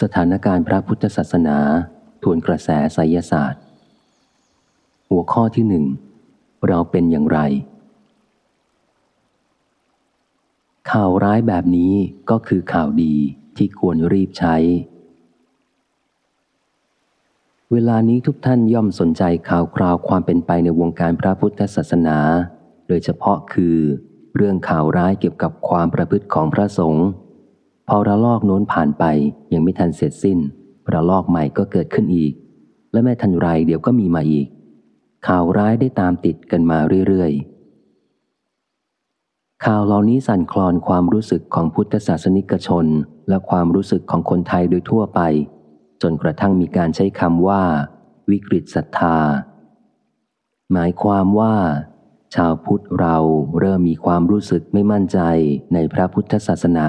สถานการณ์พระพุทธศาสนาทวนกระแสไสยศาสตร์ หัวข้อที่หนึ่งเราเป็นอย่างไร ข่าวร้ายแบบนี้ก็คือข่าวดีที่ควรรีบใช้ เวลานี้ทุกท่านย่อมสนใจข่าวคราวความเป็นไปในวงการพระพุทธศาสนา โดยเฉพาะคือ เรื่องข่าวร้ายเกี่ยวกับความประพฤติของพระสงฆ์ พอระลอกโน้นผ่านไปยังไม่ทันเสร็จสิ้น ระลอกใหม่ก็เกิดขึ้นอีก และแม่ทันไรเดี๋ยวก็มีมาอีก ข่าวร้ายได้ตามติดกันมาเรื่อยๆ ข่าวเหล่านี้สั่นคลอนความรู้สึกของพุทธศาสนิกชน และความรู้สึกของคนไทยโดยทั่วไป จนกระทั่งมีการใช้คำว่า วิกฤตศรัทธา หมายความว่าชาวพุทธเราเริ่มมีความรู้สึกไม่มั่นใจในพระพุทธศาสนา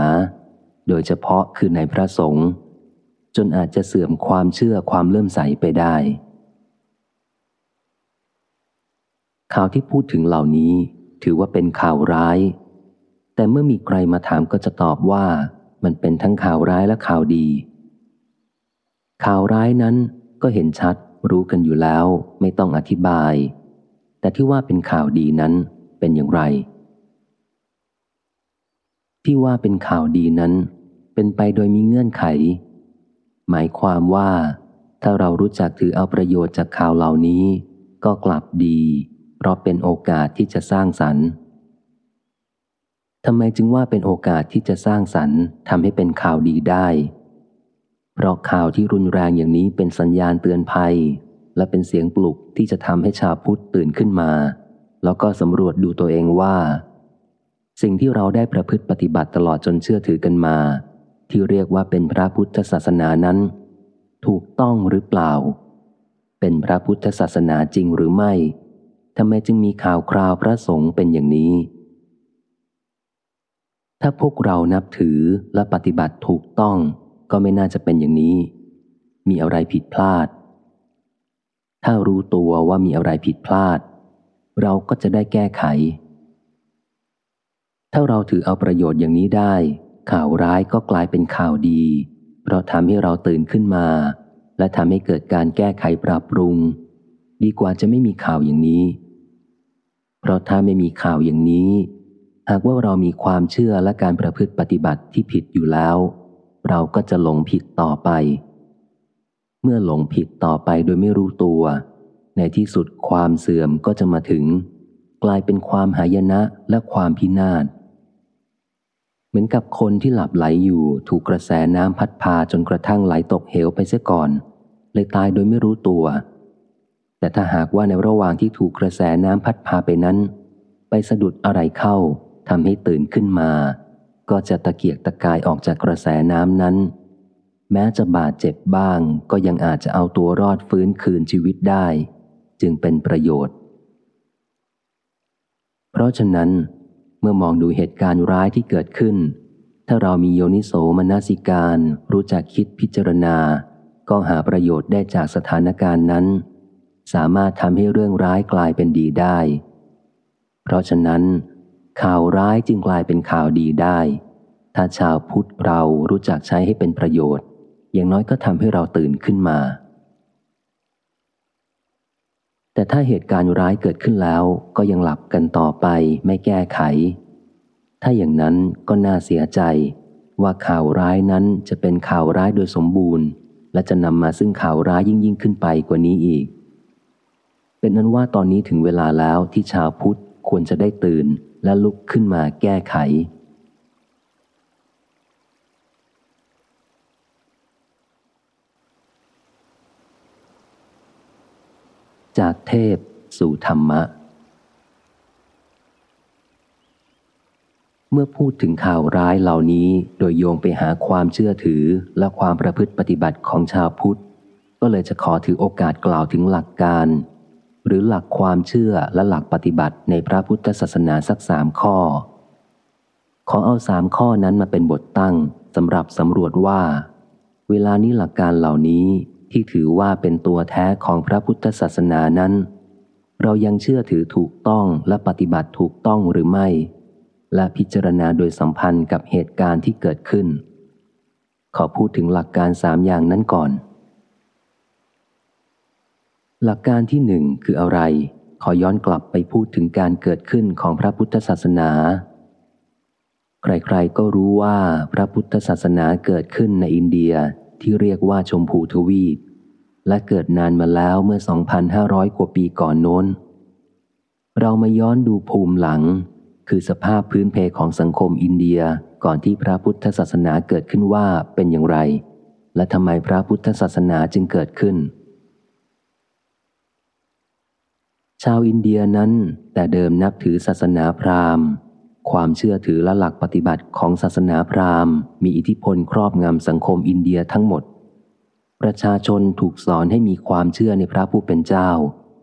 โดยเฉพาะคือในพระสงฆ์จนอาจจะเสื่อมความเชื่อความเลื่อมใสไปได้ ข่าวที่พูดถึงเหล่านี้ถือว่าเป็นข่าวร้าย แต่เมื่อมีใครมาถามก็จะตอบว่ามันเป็นทั้งข่าวร้ายและข่าวดี ข่าวร้ายนั้นก็เห็นชัดรู้กันอยู่แล้วไม่ต้องอธิบาย แต่ที่ว่าเป็นข่าวดีนั้นเป็นอย่างไร ที่ว่าเป็นข่าวดีนั้น เป็นไปโดยมีเงื่อนไข หมายความว่า ถ้าเรารู้จักถือเอาประโยชน์จากข่าวเหล่านี้ ก็กลับดี เพราะเป็นโอกาสที่จะสร้างสรรค์ทำไมจึงว่าเป็นโอกาสที่จะสร้างสรรค์ทำให้เป็นข่าวดีได้ เพราะข่าวที่รุนแรงอย่างนี้เป็นสัญญาณเตือนภัย และเป็นเสียงปลุกที่จะทำให้ชาวพุทธตื่นขึ้นมา แล้วก็สำรวจดูตัวเองว่า สิ่งที่เราได้ประพฤติปฏิบัติตลอดจนเชื่อถือกันมา ที่เรียกว่าเป็นพระพุทธศาสนานั้น ถูกต้องหรือเปล่า เป็นพระพุทธศาสนาจริงหรือไม่ทำไมจึงมีข่าวคราวพระสงฆ์เป็นอย่างนี้ ถ้าพวกเรานับถือและปฏิบัติถูกต้องก็ไม่น่าจะเป็นอย่างนี้ มีอะไรผิดพลาด ถ้ารู้ตัวว่ามีอะไรผิดพลาด เราก็จะได้แก้ไข ถ้าเราถือเอาประโยชน์อย่างนี้ได้ ข่าวร้ายก็กลายเป็นข่าวดี เพราะทำให้เราตื่นขึ้นมา และทำให้เกิดการแก้ไขปรับปรุง ดีกว่าจะไม่มีข่าวอย่างนี้ เพราะถ้าไม่มีข่าวอย่างนี้ หากว่าเรามีความเชื่อและการประพฤติปฏิบัติที่ผิดอยู่แล้ว เราก็จะหลงผิดต่อไป เมื่อหลงผิดต่อไปโดยไม่รู้ตัว ในที่สุดความเสื่อมก็จะมาถึง กลายเป็นความหายนะและความพินาศ เหมือนกับคนที่หลับไหลอยู่ถูกกระแสน้ำพัดพาจนกระทั่งไหลตกเหวไปเสียก่อน เลยตายโดยไม่รู้ตัว แต่ถ้าหากว่าในระหว่างที่ถูกกระแสน้ำพัดพาไปนั้น ไปสะดุดอะไรเข้าทำให้ตื่นขึ้นมา ก็จะตะเกียกตะกายออกจากกระแสน้ำนั้น แม้จะบาดเจ็บบ้าง ก็ยังอาจจะเอาตัวรอดฟื้นคืนชีวิตได้ จึงเป็นประโยชน์ เพราะฉะนั้น เมื่อมองดูเหตุการณ์ร้ายที่เกิดขึ้น ถ้าเรามีโยนิโสมนสิการ รู้จักคิดพิจารณา ก็หาประโยชน์ได้จากสถานการณ์นั้น สามารถทำให้เรื่องร้ายกลายเป็นดีได้ เพราะฉะนั้น ข่าวร้ายจึงกลายเป็นข่าวดีได้ ถ้าชาวพุทธเรารู้จักใช้ให้เป็นประโยชน์ อย่างน้อยก็ทำให้เราตื่นขึ้นมา แต่ถ้าเหตุการณ์ร้ายเกิดขึ้นแล้ว ก็ยังหลับกันต่อไปไม่แก้ไข ถ้าอย่างนั้นก็น่าเสียใจ ว่าข่าวร้ายนั้นจะเป็นข่าวร้ายโดยสมบูรณ์ และจะนำมาซึ่งข่าวร้ายยิ่งยิ่งขึ้นไปกว่านี้อีก เป็นนั้นว่าตอนนี้ถึงเวลาแล้วที่ชาวพุทธควรจะได้ตื่นและลุกขึ้นมาแก้ไข จากเทพสู่ธรรมะ เมื่อพูดถึงข่าวร้ายเหล่านี้โดยโยงไปหาความเชื่อถือและความประพฤติปฏิบัติของชาวพุทธ ก็เลยจะขอถือโอกาสกล่าวถึงหลักการ หรือหลักความเชื่อและหลักปฏิบัติในพระพุทธศาสนาสักสามข้อ ขอเอาสามข้อนั้นมาเป็นบทตั้งสำหรับสำรวจว่า เวลานี้หลักการเหล่านี้ ที่ถือว่าเป็นตัวแท้ของพระพุทธศาสนานั้น เรายังเชื่อถือถูกต้องและปฏิบัติถูกต้องหรือไม่ และพิจารณาโดยสัมพันธ์กับเหตุการณ์ที่เกิดขึ้น ขอพูดถึงหลักการสามอย่างนั้นก่อน หลักการที่หนึ่งคืออะไร ขอย้อนกลับไปพูดถึงการเกิดขึ้นของพระพุทธศาสนาใครๆ ก็รู้ว่าพระพุทธศาสนาเกิดขึ้นในอินเดีย ที่เรียกว่าชมพูทวีป และเกิดนานมาแล้วเมื่อ 2,500 กว่าปีก่อนโน้น เรามาย้อนดูภูมิหลัง คือสภาพพื้นเพของสังคมอินเดียก่อนที่พระพุทธศาสนาเกิดขึ้นว่าเป็นอย่างไร และทำไมพระพุทธศาสนาจึงเกิดขึ้น ชาวอินเดียนั้นแต่เดิมนับถือศาสนาพราหมณ์ ความเชื่อถือและหลักปฏิบัติของศาสนาพราหมณ์ มีอิทธิพลครอบงำสังคมอินเดียทั้งหมด ประชาชนถูกสอนให้มีความเชื่อในพระผู้เป็นเจ้า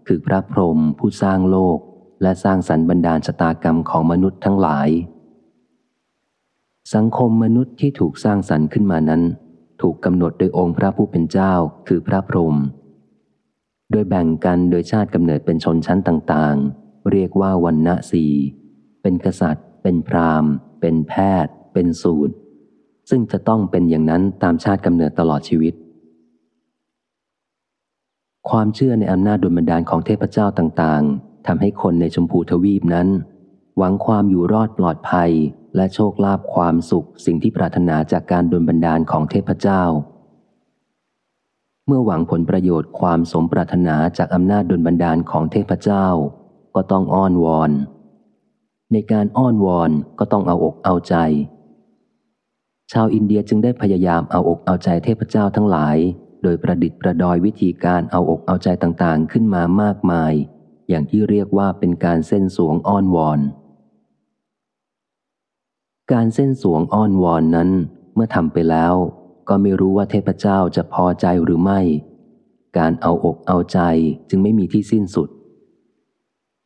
คือพระพรหมผู้สร้างโลก และสร้างสรรค์บรรดาชะตากรรมของมนุษย์ทั้งหลาย สังคมมนุษย์ที่ถูกสร้างสรรค์ขึ้นมานั้น ถูกกำหนดโดยองค์พระผู้เป็นเจ้า คือพระพรหมโดยแบ่งกันโดยชาติกำเนิดเป็นชนชั้นต่างๆ เรียกว่าวันณะสีเป็นกษัตริย์ เป็นพราหมณ์เป็นแพทย์ เป็นสูตร ซึ่งจะต้องเป็นอย่างนั้นตามชาติกำเนิดตลอดชีวิต ความเชื่อในอำนาจดุลบันดาลของเทพเจ้าต่างๆทำให้คนในชมพูทวีปนั้น หวังความอยู่รอดปลอดภัย และโชคลาภความสุขสิ่งที่ปรารถนาจากการดุลบันดาลของเทพเจ้า เมื่อหวังผลประโยชน์ความสมปรารถนาจากอำนาจดุลบันดาลของเทพเจ้า ก็ต้องอ้อนวอน ในการอ้อนวอนก็ต้องเอาอกเอาใจ ชาวอินเดียจึงได้พยายามเอาอกเอาใจเทพเจ้าทั้งหลาย โดยประดิษฐ์ประดอยวิธีการเอาอกเอาใจต่างๆ ขึ้นมามากมาย อย่างที่เรียกว่าเป็นการเส้นสวงอ้อนวอน การเส้นสวงอ้อนวอนนั้น เมื่อทำไปแล้ว ก็ไม่รู้ว่าเทพเจ้าจะพอใจหรือไม่ การเอาอกเอาใจจึงไม่มีที่สิ้นสุด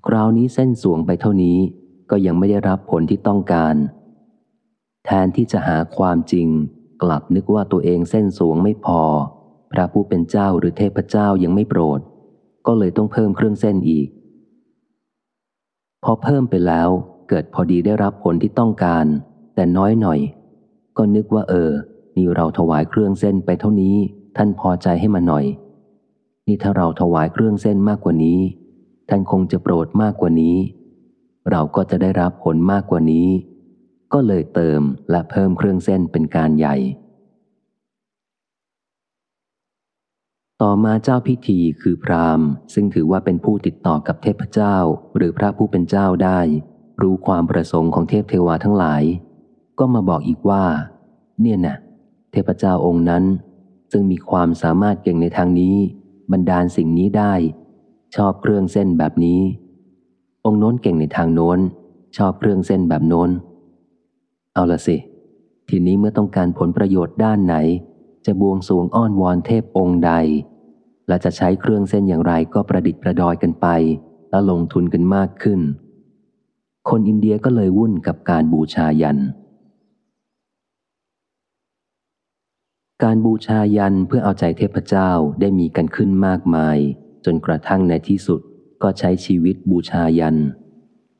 คราวนี้เส้นสวงไปเท่านี้ ก็ยังไม่ได้รับผลที่ต้องการ แทนที่จะหาความจริง กลับนึกว่าตัวเองเส้นสวงไม่พอ พระผู้เป็นเจ้าหรือเทพเจ้ายังไม่โปรด ก็เลยต้องเพิ่มเครื่องเส้นอีก พอเพิ่มไปแล้วเกิดพอดีได้รับผลที่ต้องการ แต่น้อยหน่อย ก็นึกว่าเออ นี่เราถวายเครื่องเส้นไปเท่านี้ ท่านพอใจให้มาหน่อย นี่ถ้าเราถวายเครื่องเส้นมากกว่านี้ ท่านคงจะโปรดมากกว่านี้ เราก็จะได้รับผลมากกว่านี้ ก็เลยเติมและเพิ่มเครื่องเส้นเป็นการใหญ่ ต่อมาเจ้าพิธีคือพราหมณ์ ซึ่งถือว่าเป็นผู้ติดต่อกับเทพเจ้าหรือพระผู้เป็นเจ้าได้ รู้ความประสงค์ของเทพเทวาทั้งหลาย ก็มาบอกอีกว่า เนี่ยนะเทพเจ้าองค์นั้น ซึ่งมีความสามารถเก่งในทางนี้ บรรดาลสิ่งนี้ได้ ชอบเครื่องเส้นแบบนี้ องค์โน้นเก่งในทางโน้น ชอบเครื่องเส้นแบบโน้น เอาละสิ ทีนี้เมื่อต้องการผลประโยชน์ด้านไหน จะบวงสวงอ้อนวอนเทพองค์ใด และจะใช้เครื่องเส้นอย่างไรก็ประดิษฐ์ประดอยกันไป และลงทุนกันมากขึ้น คนอินเดียก็เลยวุ่นกับการบูชายัน การบูชายันเพื่อเอาใจเทพเจ้าได้มีกันขึ้นมากมาย จนกระทั่งในที่สุด ก็ใช้ชีวิตบูชายัน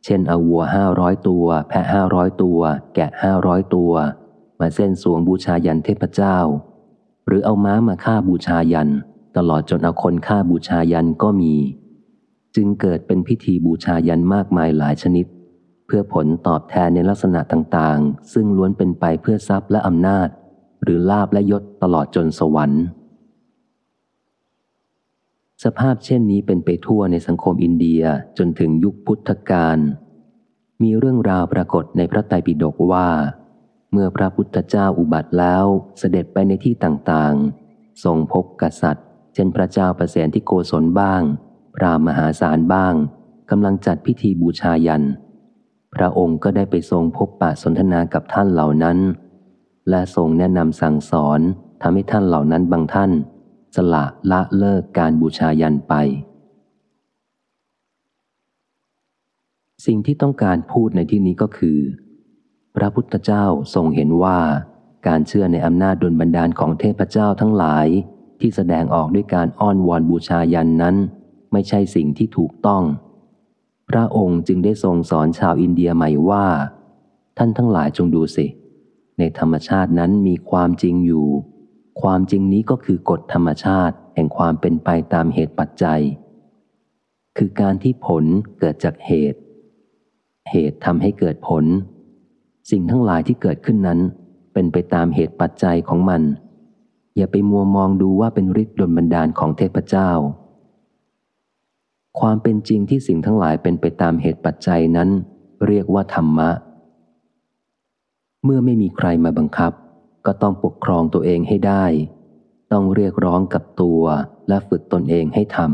เช่นเอาวัวห้าร้อยตัว แพะห้าร้อยตัว แกะห้าร้อยตัว มาเส้นสวงบูชายันเทพเจ้า หรือเอาม้ามาฆ่าบูชายัน ตลอดจนเอาคนฆ่าบูชายันก็มี จึงเกิดเป็นพิธีบูชายันมากมายหลายชนิด เพื่อผลตอบแทนในลักษณะต่างๆ ซึ่งล้วนเป็นไปเพื่อทรัพย์และอำนาจ หรือลาบและยศตลอดจนสวรรค์ สภาพเช่นนี้เป็นไปทั่วในสังคมอินเดียจนถึงยุคพุทธกาล มีเรื่องราวปรากฏในพระไตรปิฎกว่า เมื่อพระพุทธเจ้าอุบัติแล้วเสด็จไปในที่ต่างๆ ทรงพบกษัตริย์ เช่นพระเจ้าประเสนที่โกศลบ้าง พระมหาศาลบ้างกำลังจัดพิธีบูชายัน พระองค์ก็ได้ไปทรงพบปะสนทนากับท่านเหล่านั้น และทรงแนะนำสั่งสอนทำให้ท่านเหล่านั้นบางท่าน สละละเลิกการบูชายันไป สิ่งที่ต้องการพูดในที่นี้ก็คือ พระพุทธเจ้าทรงเห็นว่า การเชื่อในอำนาจดลบันดาลของเทพเจ้าทั้งหลายที่แสดงออกด้วยการอ้อนวอนบูชายันนั้น ไม่ใช่สิ่งที่ถูกต้อง พระองค์จึงได้ทรงสอนชาวอินเดียใหม่ว่า ท่านทั้งหลายจงดูสิ ในธรรมชาตินั้นมีความจริงอยู่ ความจริงนี้ก็คือกฎธรรมชาติแห่งความเป็นไปตามเหตุปัจจัย คือการที่ผลเกิดจากเหตุ เหตุทำให้เกิดผล สิ่งทั้งหลายที่เกิดขึ้นนั้น เป็นไปตามเหตุปัจจัยของมัน อย่าไปมัวมองดูว่าเป็นฤทธิ์ดลบันดาลของเทพเจ้า ความเป็นจริงที่สิ่งทั้งหลายเป็นไปตามเหตุปัจจัยนั้น เรียกว่าธรรมะ เมื่อไม่มีใครมาบังคับ ก็ต้องปกครองตัวเองให้ได้ ต้องเรียกร้องกับตัวและฝึกตนเองให้ทำ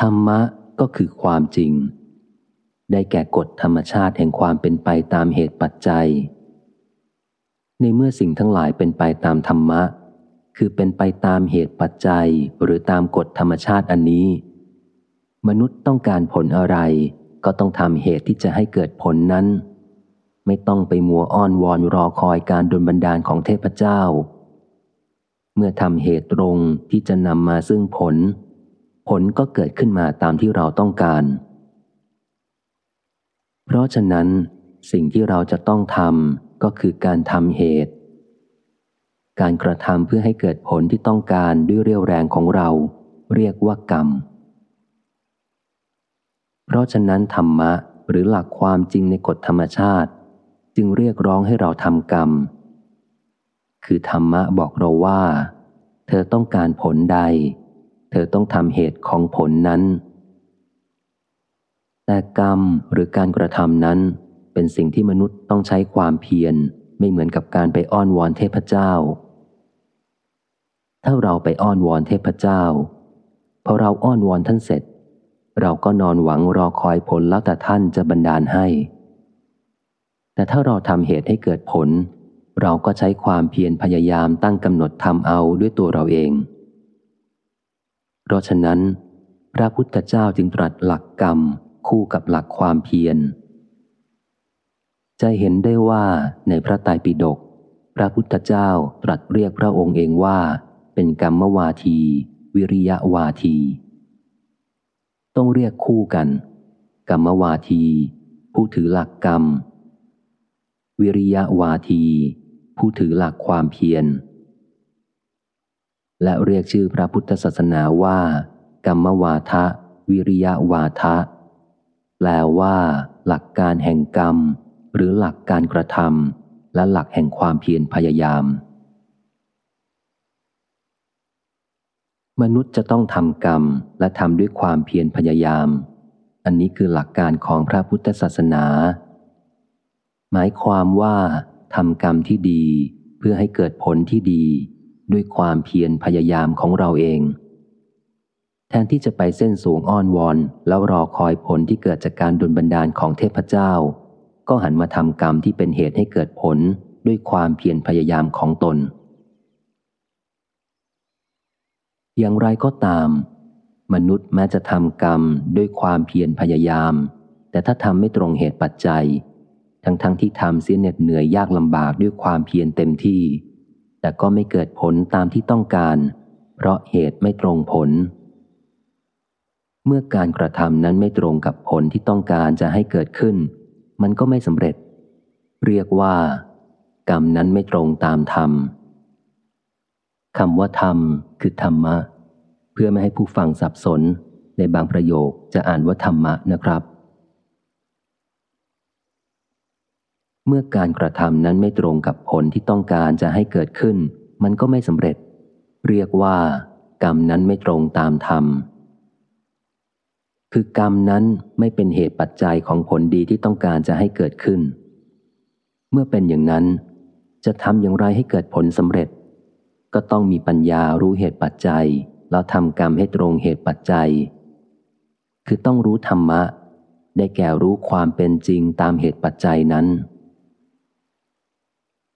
ธรรมะก็คือความจริง ได้แก่กฎธรรมชาติแห่งความเป็นไปตามเหตุปัจจัย ในเมื่อสิ่งทั้งหลายเป็นไปตามธรรมะ คือเป็นไปตามเหตุปัจจัยหรือตามกฎธรรมชาติอันนี้ มนุษย์ต้องการผลอะไร ก็ต้องทำเหตุที่จะให้เกิดผลนั้น ไม่ต้องไปมัวอ้อนวอนรอคอยการดลบันดาลของเทพเจ้า เมื่อทำเหตุตรงที่จะนำมาซึ่งผล ผลก็เกิดขึ้นมาตามที่เราต้องการ เพราะฉะนั้น สิ่งที่เราจะต้องทำก็คือการทำเหตุ การกระทำเพื่อให้เกิดผลที่ต้องการด้วยเรี่ยวแรงของเรา เรียกว่ากรรม เพราะฉะนั้นธรรมะหรือหลักความจริงในกฎธรรมชาติ จึงเรียกร้องให้เราทำกรรม คือธรรมะบอกเราว่า เธอต้องการผลใด เธอต้องทำเหตุของผลนั้น แต่กรรมหรือการกระทำนั้น เป็นสิ่งที่มนุษย์ต้องใช้ความเพียรไม่เหมือนกับการไปอ้อนวอนเทพเจ้า ถ้าเราไปอ้อนวอนเทพเจ้าพอเราอ้อนวอนท่านเสร็จ เราก็นอนหวังรอคอยผลแล้วแต่ท่านจะบันดาลให้ แต่ถ้าเราทำเหตุให้เกิดผล เราก็ใช้ความเพียรพยายามตั้งกำหนดทำเอาด้วยตัวเราเอง เพราะฉะนั้น พระพุทธเจ้าจึงตรัสหลักกรรมคู่กับหลักความเพียร จะเห็นได้ว่าในพระไตรปิฎกพระพุทธเจ้าตรัสเรียกพระองค์เองว่า เป็นกรรมวาที วิริยะวาที ต้องเรียกคู่กัน กรรมวาที ผู้ถือหลักกรรม วิริยะวาที ผู้ถือหลักความเพียร และเรียกชื่อพระพุทธศาสนาว่า กรรมวาทะ วิริยะวาทะ แปลว่า หลักการแห่งกรรม หรือหลักการกระทำและหลักแห่งความเพียรพยายาม มนุษย์จะต้องทำกรรมและทำด้วยความเพียรพยายาม อันนี้คือหลักการของพระพุทธศาสนา หมายความว่าทำกรรมที่ดีเพื่อให้เกิดผลที่ดี ด้วยความเพียรพยายามของเราเอง แทนที่จะไปเส้นสูงอ้อนวอน แล้วรอคอยผลที่เกิดจากการดุลบันดาลของเทพเจ้า ก็หันมาทำกรรมที่เป็นเหตุให้เกิดผลด้วยความเพียรพยายามของตน อย่างไรก็ตาม มนุษย์แม้จะทำกรรมด้วยความเพียรพยายาม แต่ถ้าทำไม่ตรงเหตุปัจจัย ทั้งๆทที่ทำเสียเหน็ดเหนื่อยยากลำบากด้วยความเพียรเต็มที่ แต่ก็ไม่เกิดผลตามที่ต้องการ เพราะเหตุไม่ตรงผล เมื่อการกระทำนั้นไม่ตรงกับผลที่ต้องการจะให้เกิดขึ้น มันก็ไม่สำเร็จ เรียกว่า กรรมนั้นไม่ตรงตามธรรมคำว่าธรรมคือธรรมะ เพื่อไม่ให้ผู้ฟังสับสน ในบางประโยคจะอ่านว่าธรรมะนะครับ เมื่อการกระทำนั้นไม่ตรงกับผลที่ต้องการจะให้เกิดขึ้น มันก็ไม่สำเร็จ เรียกว่า กรรมนั้นไม่ตรงตามธรรม คือกรรมนั้นไม่เป็นเหตุปัจจัยของผลดีที่ต้องการจะให้เกิดขึ้น เมื่อเป็นอย่างนั้น จะทำอย่างไรให้เกิดผลสำเร็จ ก็ต้องมีปัญญารู้เหตุปัจจัย แล้วทำกรรมให้ตรงเหตุปัจจัย คือต้องรู้ธรรมะ ได้แก่รู้ความเป็นจริงตามเหตุปัจจัยนั้น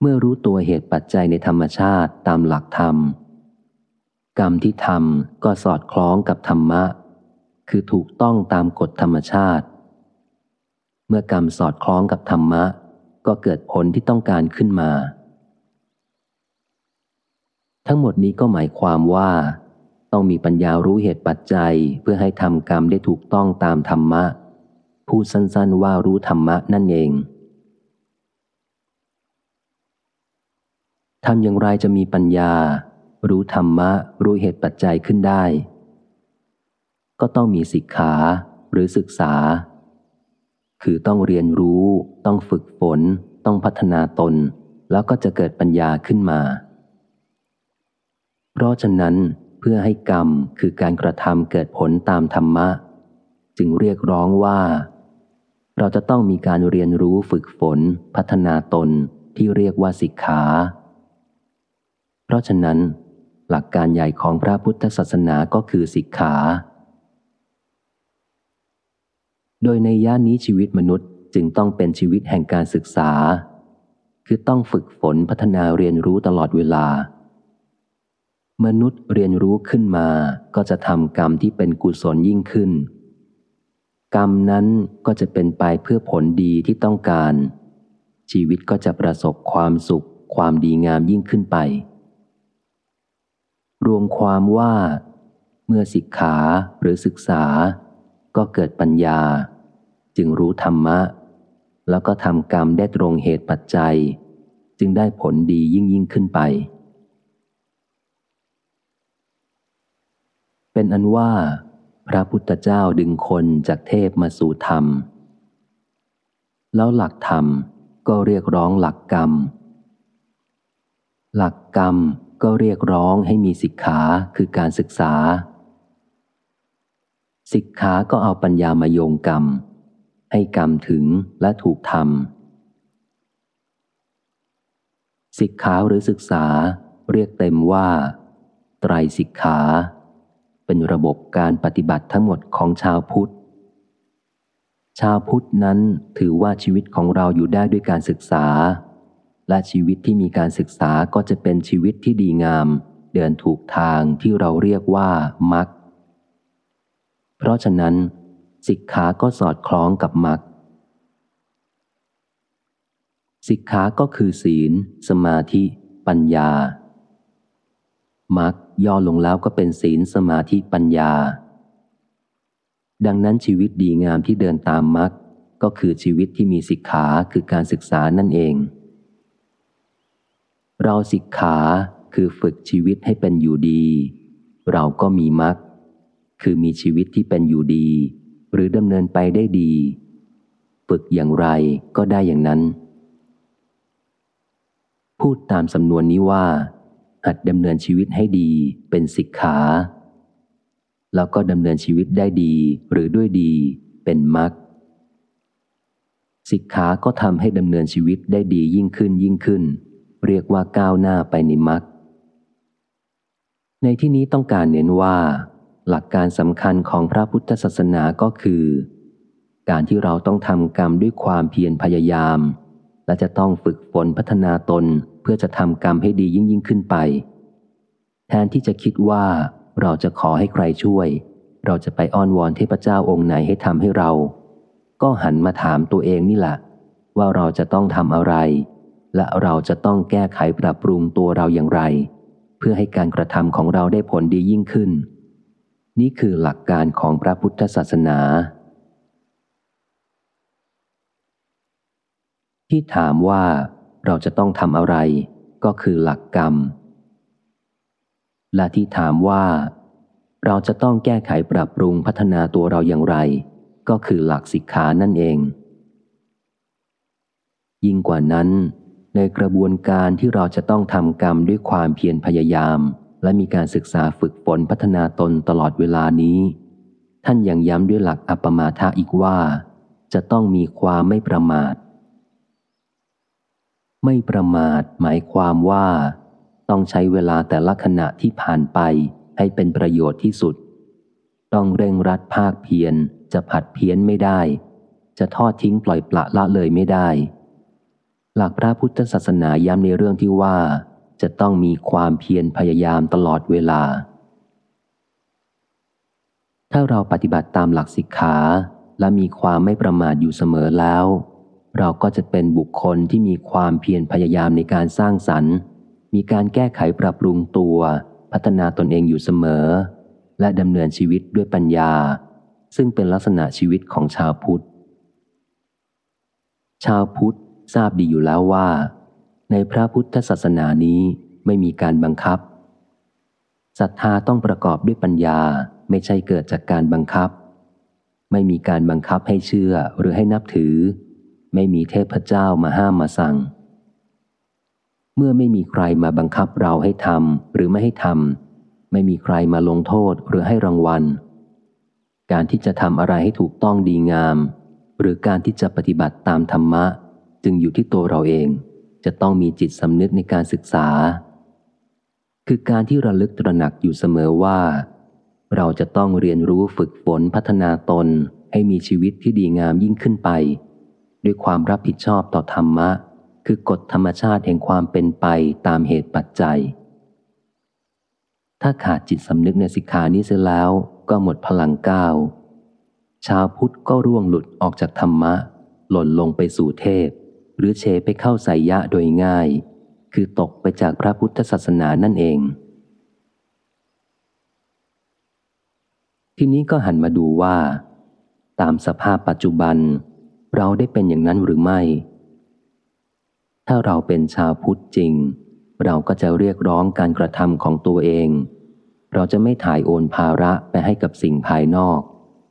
เมื่อรู้ตัวเหตุปัจจัยในธรรมชาติตามหลักธรรม กรรมที่ทำก็สอดคล้องกับธรรมะ คือถูกต้องตามกฎธรรมชาติ เมื่อกรรมสอดคล้องกับธรรมะ ก็เกิดผลที่ต้องการขึ้นมา ทั้งหมดนี้ก็หมายความว่า ต้องมีปัญญารู้เหตุปัจจัยเพื่อให้ทำกรรมได้ถูกต้องตามธรรมะ พูดสั้นๆว่ารู้ธรรมะนั่นเอง ทำอย่างไรจะมีปัญญา รู้ธรรมะ รู้เหตุปัจจัยขึ้นได้ ก็ต้องมีสิกขาหรือศึกษา คือต้องเรียนรู้ ต้องฝึกฝน ต้องพัฒนาตน แล้วก็จะเกิดปัญญาขึ้นมา เพราะฉะนั้นเพื่อให้กรรมคือการกระทำเกิดผลตามธรรมะ จึงเรียกร้องว่า เราจะต้องมีการเรียนรู้ฝึกฝน พัฒนาตนที่เรียกว่าสิกขา เพราะฉะนั้น หลักการใหญ่ของพระพุทธศาสนาก็คือสิกขา โดยในย่านนี้ชีวิตมนุษย์จึงต้องเป็นชีวิตแห่งการศึกษา คือต้องฝึกฝนพัฒนาเรียนรู้ตลอดเวลา มนุษย์เรียนรู้ขึ้นมาก็จะทำกรรมที่เป็นกุศลยิ่งขึ้น กรรมนั้นก็จะเป็นไปเพื่อผลดีที่ต้องการ ชีวิตก็จะประสบความสุขความดีงามยิ่งขึ้นไป รวมความว่า เมื่อศิกขาหรือศึกษา ก็เกิดปัญญา จึงรู้ธรรมะ แล้วก็ทำกรรมได้ตรงเหตุปัจจัย จึงได้ผลดียิ่งยิ่งขึ้นไป เป็นอันว่า พระพุทธเจ้าดึงคนจากเทพมาสู่ธรรม แล้วหลักธรรมก็เรียกร้องหลักกรรม หลักกรรม ก็เรียกร้องให้มีสิกขาคือการศึกษา สิกขาก็เอาปัญญามาโยงกรรม ให้กรรมถึงและถูกทำสิกขาหรือศึกษาเรียกเต็มว่า ไตรสิกขา เป็นระบบการปฏิบัติทั้งหมดของชาวพุทธ ชาวพุทธนั้นถือว่าชีวิตของเราอยู่ได้ด้วยการศึกษา และชีวิตที่มีการศึกษาก็จะเป็นชีวิตที่ดีงาม เดินถูกทางที่เราเรียกว่ามักเพราะฉะนั้นสิกขาก็สอดคล้องกับมักสิกขาก็คือศีล สมาธิ ปัญญามักย่อลงแล้วก็เป็นศีลสมาธิปัญญา ดังนั้นชีวิตดีงามที่เดินตามมักก็คือชีวิตที่มีสิกขาคือการศึกษานั่นเอง เราสิกขาคือฝึกชีวิตให้เป็นอยู่ดี เราก็มีมักคือมีชีวิตที่เป็นอยู่ดี หรือดำเนินไปได้ดี ฝึกอย่างไรก็ได้อย่างนั้น พูดตามสำนวนนี้ว่า หัดดำเนินชีวิตให้ดีเป็นสิกขา แล้วก็ดำเนินชีวิตได้ดีหรือด้วยดีเป็นมรรคสิกขาก็ทำให้ดำเนินชีวิตได้ดียิ่งขึ้นยิ่งขึ้น เรียกว่าก้าวหน้าไปในมรรคในที่นี้ต้องการเน้นว่า หลักการสำคัญของพระพุทธศาสนาก็คือ การที่เราต้องทำกรรมด้วยความเพียรพยายาม และจะต้องฝึกฝนพัฒนาตนเพื่อจะทำกรรมให้ดียิ่งยิ่งขึ้นไป แทนที่จะคิดว่าเราจะขอให้ใครช่วย เราจะไปอ้อนวอนเทพเจ้าองค์ไหนให้ทำให้เรา ก็หันมาถามตัวเองนี่แหละว่าเราจะต้องทำอะไร และเราจะต้องแก้ไขปรับปรุงตัวเราอย่างไร เพื่อให้การกระทำของเราได้ผลดียิ่งขึ้น นี่คือหลักการของพระพุทธศาสนา ที่ถามว่าเราจะต้องทำอะไร ก็คือหลักกรรม และที่ถามว่า เราจะต้องแก้ไขปรับปรุงพัฒนาตัวเราอย่างไร ก็คือหลักสิกขานั่นเอง ยิ่งกว่านั้น ในกระบวนการที่เราจะต้องทำกรรมด้วยความเพียรพยายาม และมีการศึกษาฝึกฝนพัฒนาตนตลอดเวลานี้ ท่านยังย้ำด้วยหลักอัปมาทะอีกว่า จะต้องมีความไม่ประมาท ไม่ประมาทหมายความว่า ต้องใช้เวลาแต่ละขณะที่ผ่านไปให้เป็นประโยชน์ที่สุด ต้องเร่งรัดภาคเพียรจะผัดเพี้ยนไม่ได้ จะทอดทิ้งปล่อยปละละเลยไม่ได้ หลักพระพุทธศาสนาย้ำในเรื่องที่ว่า จะต้องมีความเพียรพยายามตลอดเวลา ถ้าเราปฏิบัติตามหลักสิกขาและมีความไม่ประมาทอยู่เสมอแล้ว เราก็จะเป็นบุคคลที่มีความเพียรพยายามในการสร้างสรรค์ มีการแก้ไขปรับปรุงตัว พัฒนาตนเองอยู่เสมอ และดำเนินชีวิตด้วยปัญญา ซึ่งเป็นลักษณะชีวิตของชาวพุทธ ชาวพุทธ ทราบดีอยู่แล้วว่า ในพระพุทธศาสนานี้ไม่มีการบังคับศรัทธาต้องประกอบด้วยปัญญาไม่ใช่เกิดจากการบังคับ ไม่มีการบังคับให้เชื่อหรือให้นับถือ ไม่มีเทพเจ้ามาห้ามมาสั่ง เมื่อไม่มีใครมาบังคับเราให้ทำหรือไม่ให้ทำไม่มีใครมาลงโทษหรือให้รางวัล การที่จะทำอะไรให้ถูกต้องดีงาม หรือการที่จะปฏิบัติตามธรรมะ จึงอยู่ที่ตัวเราเอง จะต้องมีจิตสำนึกในการศึกษา คือการที่ระลึกตระหนักอยู่เสมอว่า เราจะต้องเรียนรู้ฝึกฝนพัฒนาตนให้มีชีวิตที่ดีงามยิ่งขึ้นไป ด้วยความรับผิดชอบต่อธรรมะ คือกฎธรรมชาติแห่งความเป็นไปตามเหตุปัจจัย ถ้าขาดจิตสำนึกในสิกขานี้เสียแล้วก็หมดพลังก้าวชาวพุทธก็ร่วงหลุดออกจากธรรมะ หล่นลงไปสู่เทพ หรือเชไปเข้าใส่ยะโดยง่าย คือตกไปจากพระพุทธศาสนานั่นเอง ทีนี้ก็หันมาดูว่า ตามสภาพปัจจุบัน เราได้เป็นอย่างนั้นหรือไม่ ถ้าเราเป็นชาวพุทธจริง เราก็จะเรียกร้องการกระทำของตัวเอง เราจะไม่ถ่ายโอนภาระไปให้กับสิ่งภายนอก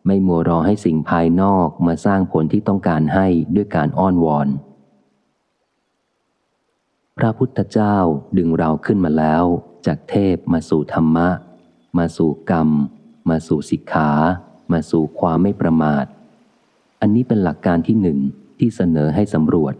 ไม่มัวรอให้สิ่งภายนอกมาสร้างผลที่ต้องการให้ด้วยการอ้อนวอน พระพุทธเจ้าดึงเราขึ้นมาแล้ว จากเทพมาสู่ธรรมะ มาสู่กรรม มาสู่สิกขา มาสู่ความไม่ประมาท อันนี้เป็นหลักการที่หนึ่งที่เสนอให้สำรวจ